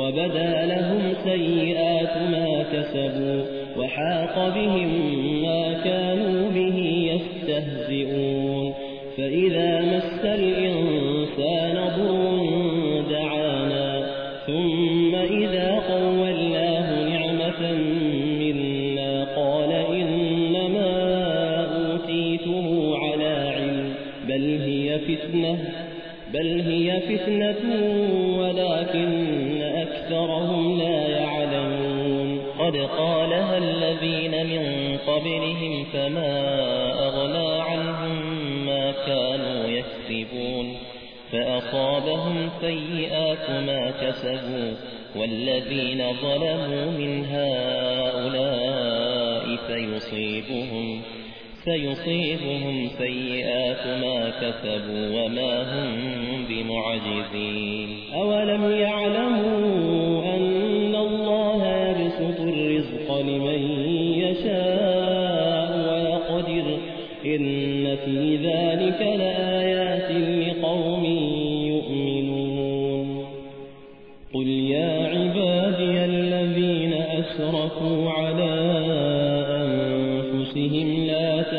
وبدا لهم سيئات ما كسبوا وحاق بهم ما كانوا به يستهزئون. فإذا مس الإنسان ضر دعانا ثم إذا قولناه نعمة منا قال إنما أوتيته على علم بل هي فتنة. بل هي فتنة ولكن أكثرهم لا يعلمون. قد قالها الذين من قبلهم فما أغنى عنهم ما كانوا يكسبون. فأصابهم سيئات ما كسبوا والذين ظلموا من هؤلاء فيصيبهم سيصيبهم سيئات ما كسبوا وما هم بمعجزين. أولم يعلموا أن الله يبسط الرزق لمن يشاء ويقدر إن في ذلك لآيات لقوم يؤمنون. قل يا عبادي الذين أسرفوا على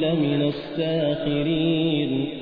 لمن الساخرين.